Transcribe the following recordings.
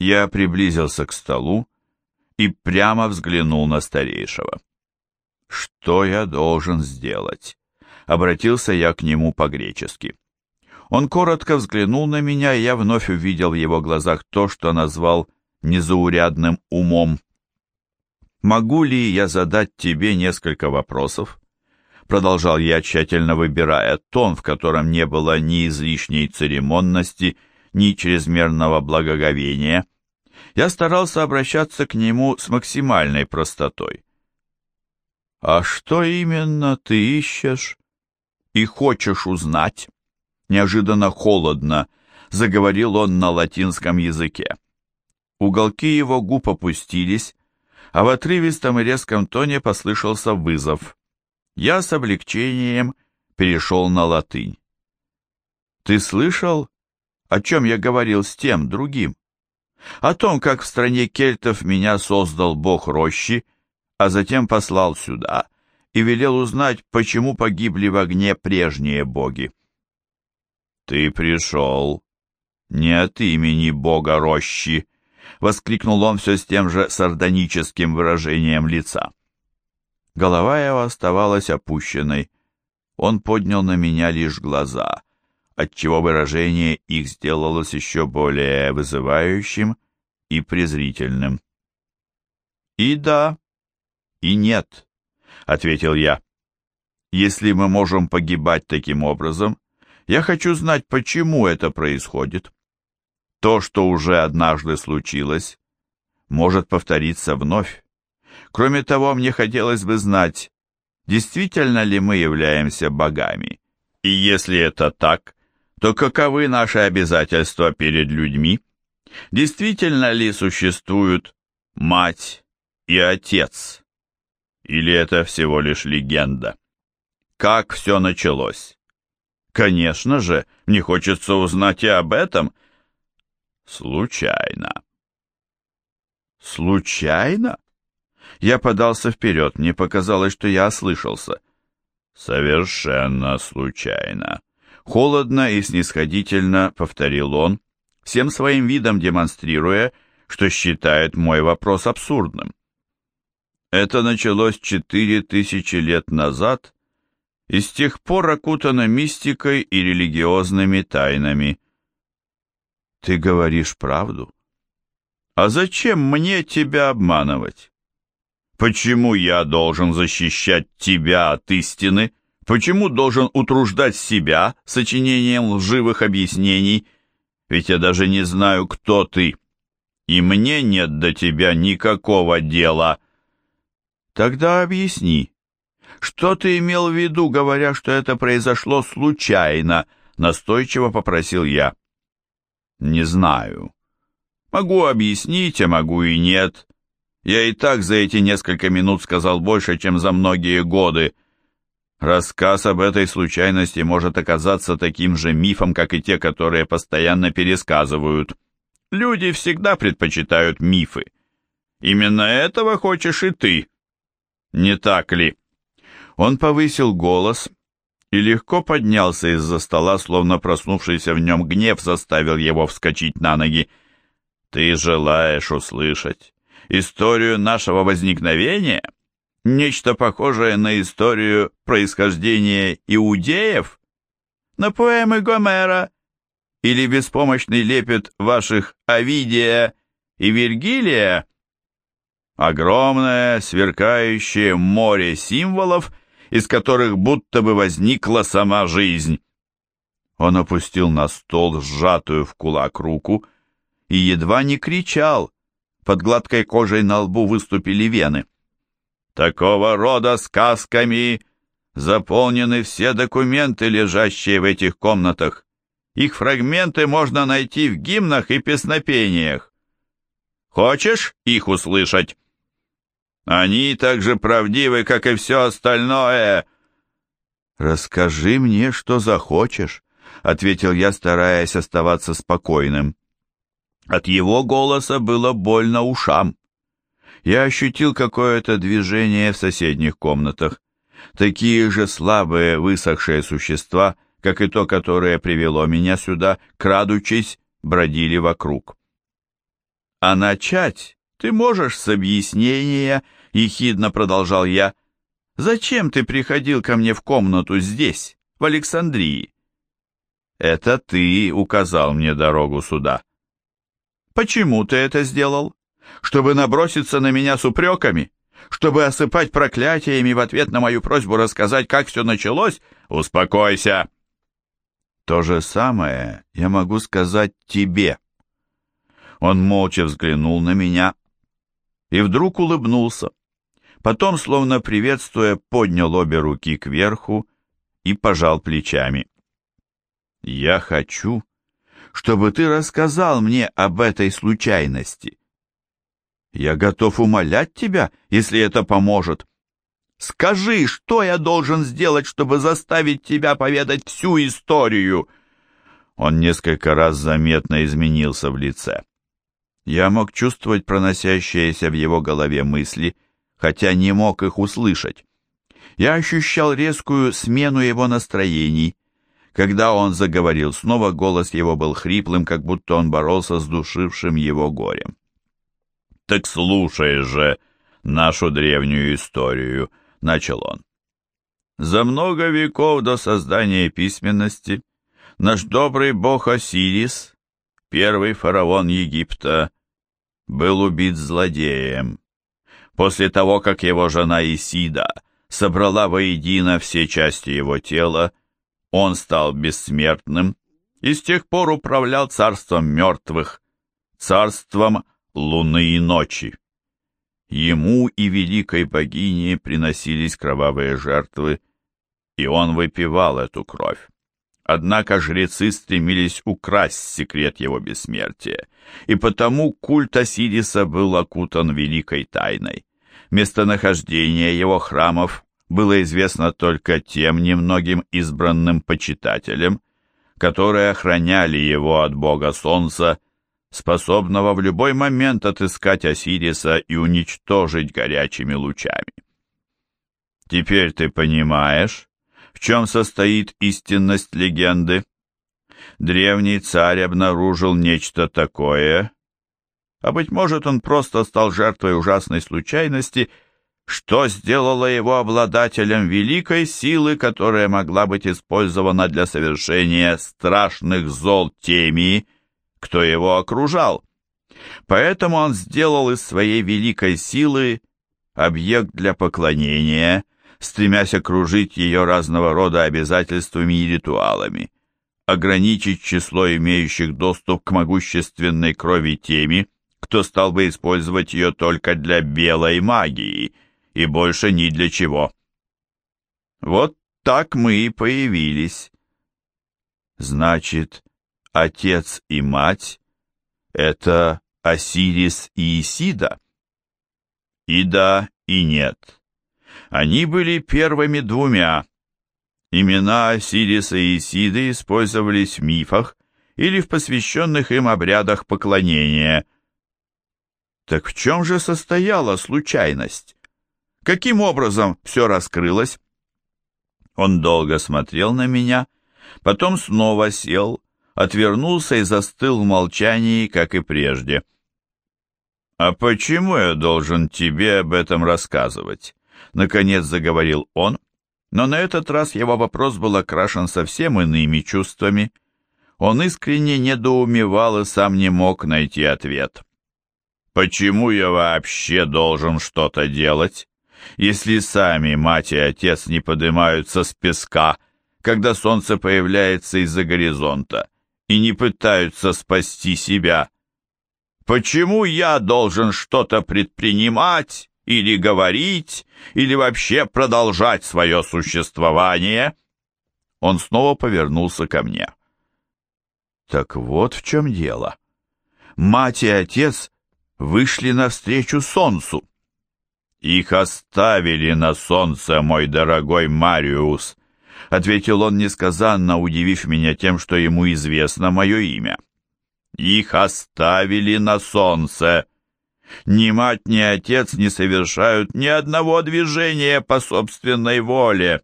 Я приблизился к столу и прямо взглянул на старейшего. «Что я должен сделать?» Обратился я к нему по-гречески. Он коротко взглянул на меня, и я вновь увидел в его глазах то, что назвал незаурядным умом. «Могу ли я задать тебе несколько вопросов?» Продолжал я, тщательно выбирая тон, в котором не было ни излишней церемонности, ни чрезмерного благоговения. Я старался обращаться к нему с максимальной простотой. «А что именно ты ищешь и хочешь узнать?» Неожиданно холодно заговорил он на латинском языке. Уголки его губ опустились, а в отрывистом и резком тоне послышался вызов. Я с облегчением перешел на латынь. «Ты слышал, о чем я говорил с тем, другим? О том, как в стране кельтов меня создал бог рощи, а затем послал сюда и велел узнать, почему погибли в огне прежние боги. «Ты пришел не от имени бога рощи!» — воскликнул он все с тем же сардоническим выражением лица. Голова его оставалась опущенной. Он поднял на меня лишь глаза, отчего выражение их сделалось еще более вызывающим и презрительным. «И да, и нет», — ответил я. «Если мы можем погибать таким образом, я хочу знать, почему это происходит. То, что уже однажды случилось, может повториться вновь. Кроме того, мне хотелось бы знать, действительно ли мы являемся богами. И если это так, то каковы наши обязательства перед людьми? Действительно ли существуют мать и отец? Или это всего лишь легенда? Как все началось? Конечно же, мне хочется узнать и об этом. Случайно. Случайно? Я подался вперед, мне показалось, что я ослышался. Совершенно случайно. Холодно и снисходительно повторил он, всем своим видом демонстрируя, что считает мой вопрос абсурдным. Это началось четыре тысячи лет назад и с тех пор окутана мистикой и религиозными тайнами. Ты говоришь правду? А зачем мне тебя обманывать? Почему я должен защищать тебя от истины? Почему должен утруждать себя сочинением лживых объяснений? Ведь я даже не знаю, кто ты, и мне нет до тебя никакого дела. Тогда объясни, «Что ты имел в виду, говоря, что это произошло случайно?» Настойчиво попросил я. «Не знаю. Могу объяснить, а могу и нет. Я и так за эти несколько минут сказал больше, чем за многие годы. Рассказ об этой случайности может оказаться таким же мифом, как и те, которые постоянно пересказывают. Люди всегда предпочитают мифы. Именно этого хочешь и ты, не так ли?» Он повысил голос и легко поднялся из-за стола, словно проснувшийся в нем гнев заставил его вскочить на ноги. «Ты желаешь услышать историю нашего возникновения? Нечто похожее на историю происхождения иудеев? На поэмы Гомера? Или беспомощный лепет ваших Овидия и Вергилия?» Огромное, сверкающее море символов из которых будто бы возникла сама жизнь. Он опустил на стол сжатую в кулак руку и едва не кричал. Под гладкой кожей на лбу выступили вены. Такого рода сказками заполнены все документы, лежащие в этих комнатах. Их фрагменты можно найти в гимнах и песнопениях. Хочешь их услышать? Они так же правдивы, как и все остальное. Расскажи мне, что захочешь, ответил я, стараясь оставаться спокойным. От его голоса было больно ушам. Я ощутил какое-то движение в соседних комнатах. Такие же слабые, высохшие существа, как и то, которое привело меня сюда, крадучись, бродили вокруг. А начать ты можешь с объяснения, ехидно продолжал я. Зачем ты приходил ко мне в комнату здесь, в Александрии? Это ты указал мне дорогу сюда. Почему ты это сделал? Чтобы наброситься на меня с упреками? Чтобы осыпать проклятиями в ответ на мою просьбу рассказать, как все началось? Успокойся!» «То же самое я могу сказать тебе». Он молча взглянул на меня и вдруг улыбнулся. Потом, словно приветствуя, поднял обе руки кверху и пожал плечами. «Я хочу, чтобы ты рассказал мне об этой случайности. Я готов умолять тебя, если это поможет. Скажи, что я должен сделать, чтобы заставить тебя поведать всю историю?» Он несколько раз заметно изменился в лице. Я мог чувствовать проносящиеся в его голове мысли, хотя не мог их услышать. Я ощущал резкую смену его настроений. Когда он заговорил снова, голос его был хриплым, как будто он боролся с душившим его горем. «Так слушай же нашу древнюю историю», — начал он. «За много веков до создания письменности наш добрый бог Осирис, первый фараон Египта, был убит злодеем. После того, как его жена Исида собрала воедино все части его тела, он стал бессмертным и с тех пор управлял царством мертвых, царством луны и ночи. Ему и великой богине приносились кровавые жертвы, и он выпивал эту кровь. Однако жрецы стремились украсть секрет его бессмертия, и потому культ Осириса был окутан великой тайной. Местонахождение его храмов было известно только тем немногим избранным почитателям, которые охраняли его от бога солнца способного в любой момент отыскать Осириса и уничтожить горячими лучами. Теперь ты понимаешь, в чем состоит истинность легенды? Древний царь обнаружил нечто такое, а, быть может, он просто стал жертвой ужасной случайности, что сделало его обладателем великой силы, которая могла быть использована для совершения страшных зол теми, кто его окружал. Поэтому он сделал из своей великой силы объект для поклонения, стремясь окружить ее разного рода обязательствами и ритуалами, ограничить число имеющих доступ к могущественной крови теми, кто стал бы использовать ее только для белой магии и больше ни для чего. Вот так мы и появились. Значит, отец и мать — это Осирис и Исида? И да, и нет. Они были первыми двумя. Имена Осириса и Исиды использовались в мифах или в посвященных им обрядах поклонения. Так в чем же состояла случайность? Каким образом все раскрылось? Он долго смотрел на меня, потом снова сел, отвернулся и застыл в молчании, как и прежде. «А почему я должен тебе об этом рассказывать?» Наконец заговорил он, но на этот раз его вопрос был окрашен совсем иными чувствами. Он искренне недоумевал и сам не мог найти ответ. «Почему я вообще должен что-то делать, если сами мать и отец не поднимаются с песка, когда солнце появляется из-за горизонта?» И не пытаются спасти себя. Почему я должен что-то предпринимать или говорить, или вообще продолжать свое существование? Он снова повернулся ко мне. Так вот в чем дело. Мать и отец вышли навстречу солнцу. Их оставили на солнце, мой дорогой Мариус, ответил он несказанно, удивив меня тем, что ему известно мое имя. Их оставили на солнце. Ни мать, ни отец не совершают ни одного движения по собственной воле,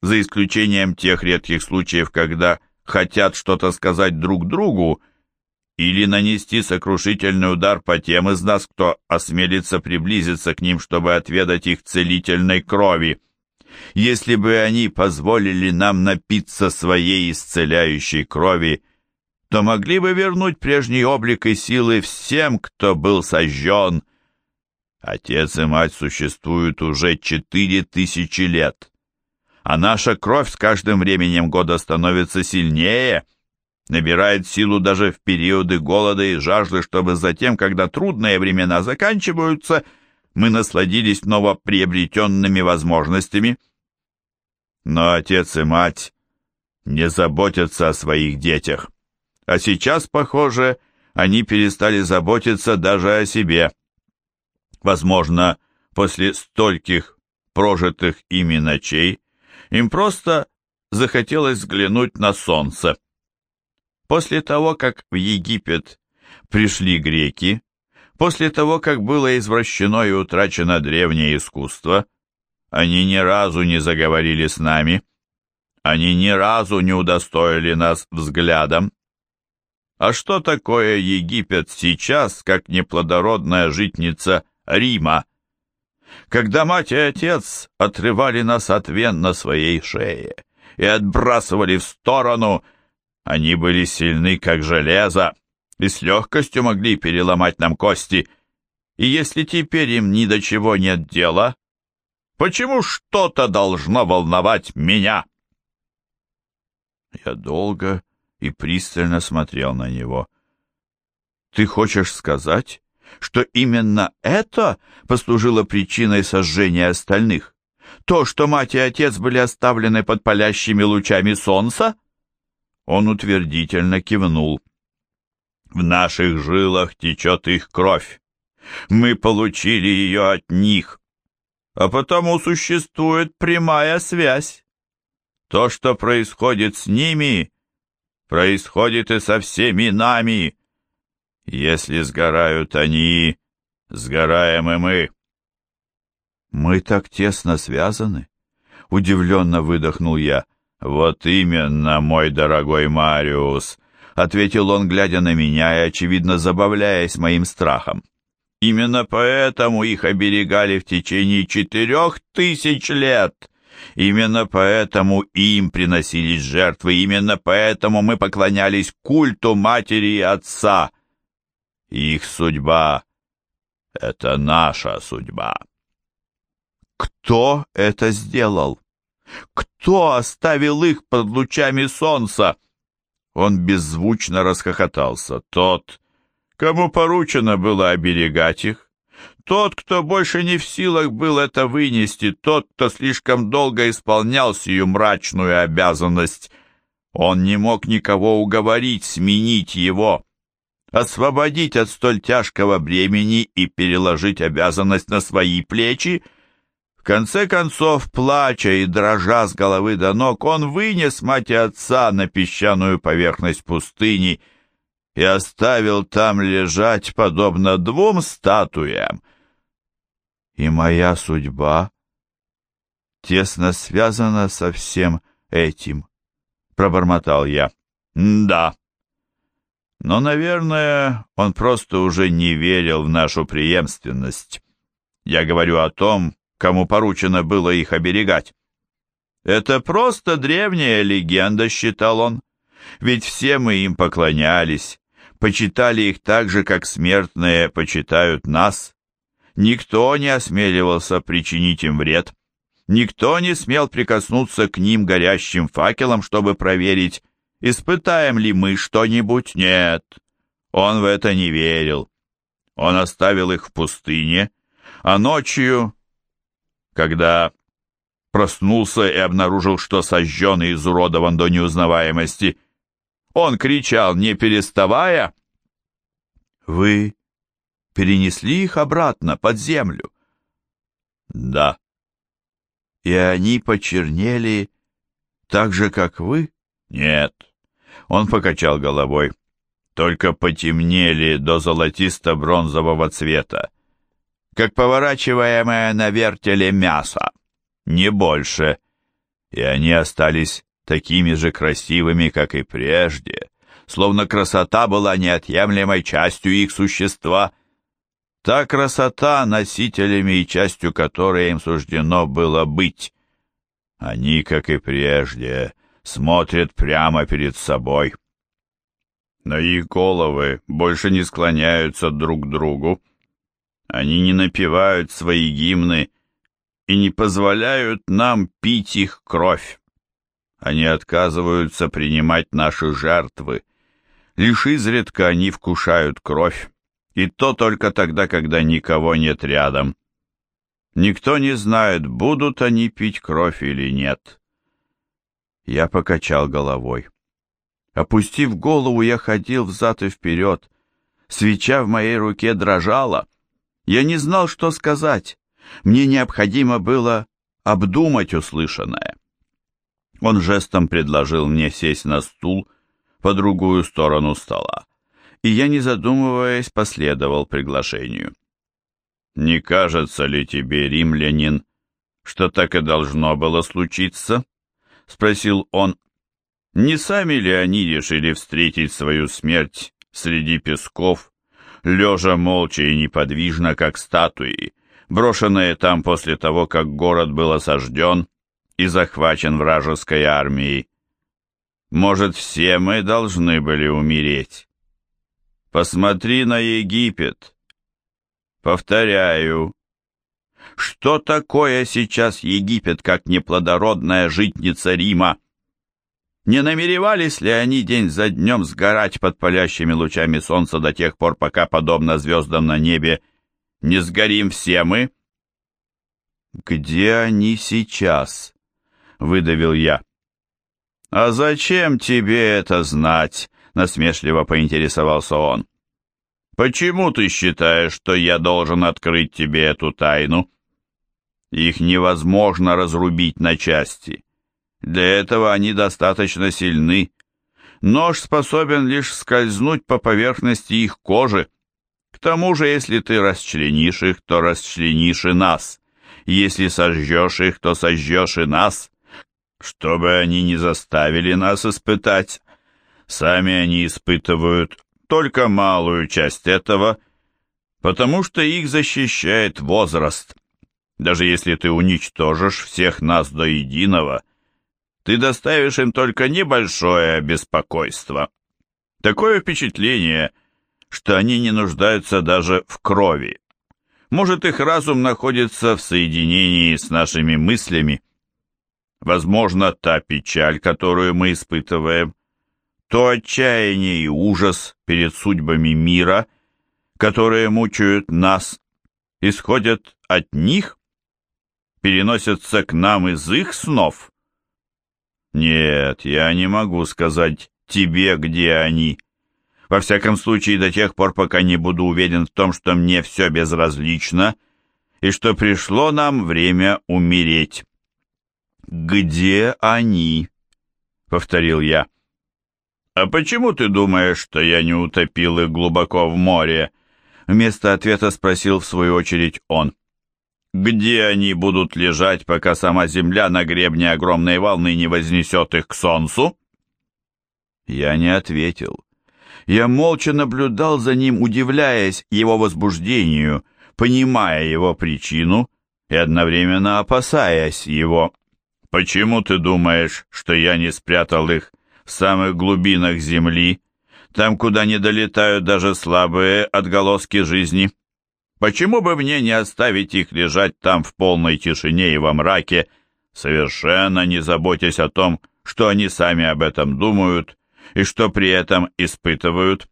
за исключением тех редких случаев, когда хотят что-то сказать друг другу или нанести сокрушительный удар по тем из нас, кто осмелится приблизиться к ним, чтобы отведать их целительной крови. Если бы они позволили нам напиться своей исцеляющей крови, то могли бы вернуть прежний облик и силы всем, кто был сожжен. Отец и мать существуют уже четыре тысячи лет, а наша кровь с каждым временем года становится сильнее — набирает силу даже в периоды голода и жажды, чтобы затем, когда трудные времена заканчиваются, мы насладились новоприобретенными возможностями. Но отец и мать не заботятся о своих детях. А сейчас, похоже, они перестали заботиться даже о себе. Возможно, после стольких прожитых ими ночей им просто захотелось взглянуть на солнце. После того, как в Египет пришли греки, после того, как было извращено и утрачено древнее искусство, они ни разу не заговорили с нами, они ни разу не удостоили нас взглядом. А что такое Египет сейчас, как неплодородная житница Рима? Когда мать и отец отрывали нас от вен на своей шее и отбрасывали в сторону, они были сильны, как железо, и с легкостью могли переломать нам кости. И если теперь им ни до чего нет дела, почему что-то должно волновать меня? Я долго и пристально смотрел на него. Ты хочешь сказать, что именно это послужило причиной сожжения остальных? То, что мать и отец были оставлены под палящими лучами солнца? Он утвердительно кивнул. В наших жилах течет их кровь. Мы получили ее от них. А потому существует прямая связь. То, что происходит с ними, происходит и со всеми нами. Если сгорают они, сгораем и мы. Мы так тесно связаны, удивленно выдохнул я. «Вот именно, мой дорогой Мариус», — ответил он, глядя на меня и, очевидно, забавляясь моим страхом. «Именно поэтому их оберегали в течение четырех тысяч лет. Именно поэтому им приносились жертвы. Именно поэтому мы поклонялись культу матери и отца. Их судьба — это наша судьба». «Кто это сделал?» Кто оставил их под лучами солнца? Он беззвучно расхохотался. Тот, кому поручено было оберегать их. Тот, кто больше не в силах был это вынести, тот, кто слишком долго исполнял сию мрачную обязанность. Он не мог никого уговорить сменить его, освободить от столь тяжкого бремени и переложить обязанность на свои плечи — в конце концов, плача и дрожа с головы до ног, он вынес мать и отца на песчаную поверхность пустыни и оставил там лежать, подобно двум статуям. И моя судьба тесно связана со всем этим, пробормотал я. Да. Но, наверное, он просто уже не верил в нашу преемственность. Я говорю о том, кому поручено было их оберегать. Это просто древняя легенда, считал он, ведь все мы им поклонялись, почитали их так же, как смертные почитают нас. Никто не осмеливался причинить им вред, никто не смел прикоснуться к ним горящим факелом, чтобы проверить, испытаем ли мы что-нибудь. Нет, он в это не верил. Он оставил их в пустыне, а ночью когда проснулся и обнаружил, что сожжен и изуродован до неузнаваемости. Он кричал, не переставая. «Вы перенесли их обратно, под землю?» «Да». «И они почернели так же, как вы?» «Нет». Он покачал головой. «Только потемнели до золотисто-бронзового цвета как поворачиваемое на вертеле мясо, не больше. И они остались такими же красивыми, как и прежде, словно красота была неотъемлемой частью их существа. Та красота, носителями и частью которой им суждено было быть. Они, как и прежде, смотрят прямо перед собой. Но их головы больше не склоняются друг к другу. Они не напевают свои гимны и не позволяют нам пить их кровь. Они отказываются принимать наши жертвы. Лишь изредка они вкушают кровь, и то только тогда, когда никого нет рядом. Никто не знает, будут они пить кровь или нет. Я покачал головой. Опустив голову, я ходил взад и вперед. Свеча в моей руке дрожала. Я не знал, что сказать. Мне необходимо было обдумать услышанное. Он жестом предложил мне сесть на стул по другую сторону стола, и я, не задумываясь, последовал приглашению. «Не кажется ли тебе, римлянин, что так и должно было случиться?» — спросил он. Не сами ли они решили встретить свою смерть среди песков, лежа молча и неподвижно, как статуи, брошенные там после того, как город был осажден и захвачен вражеской армией? Может, все мы должны были умереть? Посмотри на Египет. Повторяю, что такое сейчас Египет, как неплодородная житница Рима? Не намеревались ли они день за днем сгорать под палящими лучами солнца до тех пор, пока, подобно звездам на небе, не сгорим все мы? «Где они сейчас?» — выдавил я. «А зачем тебе это знать?» — насмешливо поинтересовался он. «Почему ты считаешь, что я должен открыть тебе эту тайну?» «Их невозможно разрубить на части. Для этого они достаточно сильны. Нож способен лишь скользнуть по поверхности их кожи. К тому же, если ты расчленишь их, то расчленишь и нас. Если сожжешь их, то сожжешь и нас. Чтобы они не заставили нас испытать, сами они испытывают только малую часть этого, потому что их защищает возраст. Даже если ты уничтожишь всех нас до единого — ты доставишь им только небольшое беспокойство. Такое впечатление, что они не нуждаются даже в крови. Может, их разум находится в соединении с нашими мыслями. Возможно, та печаль, которую мы испытываем, то отчаяние и ужас перед судьбами мира, которые мучают нас, исходят от них, переносятся к нам из их снов. Нет, я не могу сказать тебе, где они. Во всяком случае, до тех пор, пока не буду уверен в том, что мне все безразлично и что пришло нам время умереть. «Где они?» — повторил я. «А почему ты думаешь, что я не утопил их глубоко в море?» Вместо ответа спросил в свою очередь он. Где они будут лежать, пока сама земля на гребне огромной волны не вознесет их к солнцу? Я не ответил. Я молча наблюдал за ним, удивляясь его возбуждению, понимая его причину и одновременно опасаясь его. «Почему ты думаешь, что я не спрятал их в самых глубинах земли, там, куда не долетают даже слабые отголоски жизни?» Почему бы мне не оставить их лежать там в полной тишине и во мраке, совершенно не заботясь о том, что они сами об этом думают и что при этом испытывают?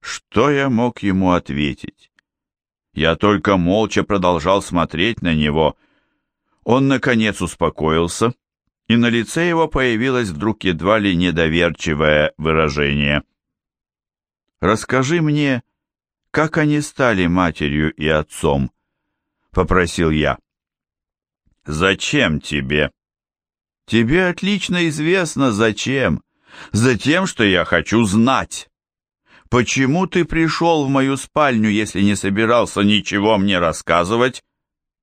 Что я мог ему ответить? Я только молча продолжал смотреть на него. Он, наконец, успокоился, и на лице его появилось вдруг едва ли недоверчивое выражение. «Расскажи мне, как они стали матерью и отцом?» — попросил я. «Зачем тебе?» «Тебе отлично известно, зачем. Затем, что я хочу знать. Почему ты пришел в мою спальню, если не собирался ничего мне рассказывать?»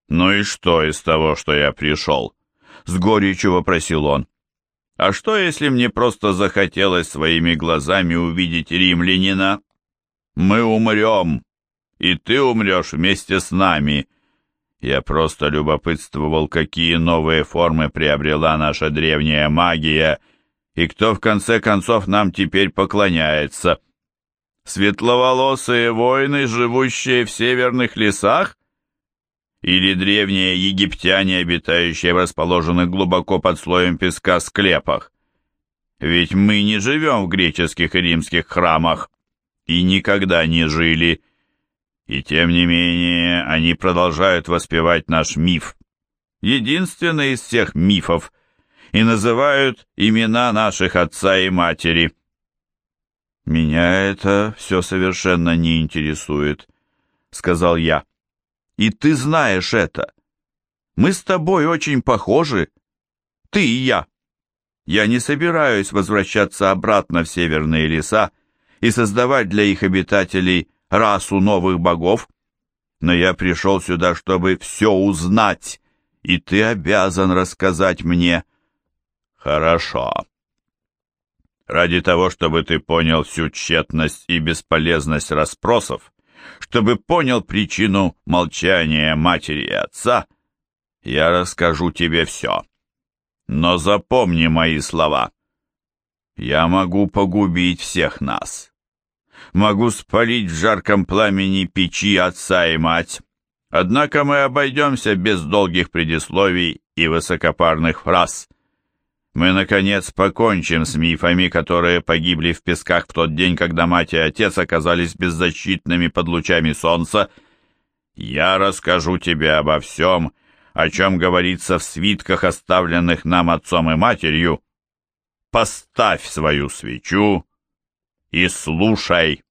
«Ну и что из того, что я пришел?» — с горечью вопросил он. А что, если мне просто захотелось своими глазами увидеть римлянина? Мы умрем, и ты умрешь вместе с нами. Я просто любопытствовал, какие новые формы приобрела наша древняя магия, и кто в конце концов нам теперь поклоняется. Светловолосые воины, живущие в северных лесах? Или древние египтяне, обитающие в расположенных глубоко под слоем песка склепах? Ведь мы не живем в греческих и римских храмах и никогда не жили. И тем не менее они продолжают воспевать наш миф, единственный из всех мифов, и называют имена наших отца и матери. «Меня это все совершенно не интересует», — сказал я. «И ты знаешь это. Мы с тобой очень похожи, ты и я. Я не собираюсь возвращаться обратно в северные леса и создавать для их обитателей расу новых богов, но я пришел сюда, чтобы все узнать, и ты обязан рассказать мне». «Хорошо», ради того, чтобы ты понял всю тщетность и бесполезность расспросов, чтобы понял причину молчания матери и отца, я расскажу тебе все. Но запомни мои слова. Я могу погубить всех нас. Могу спалить в жарком пламени печи отца и мать. Однако мы обойдемся без долгих предисловий и высокопарных фраз мы, наконец, покончим с мифами, которые погибли в песках в тот день, когда мать и отец оказались беззащитными под лучами солнца. Я расскажу тебе обо всем, о чем говорится в свитках, оставленных нам отцом и матерью. Поставь свою свечу и слушай».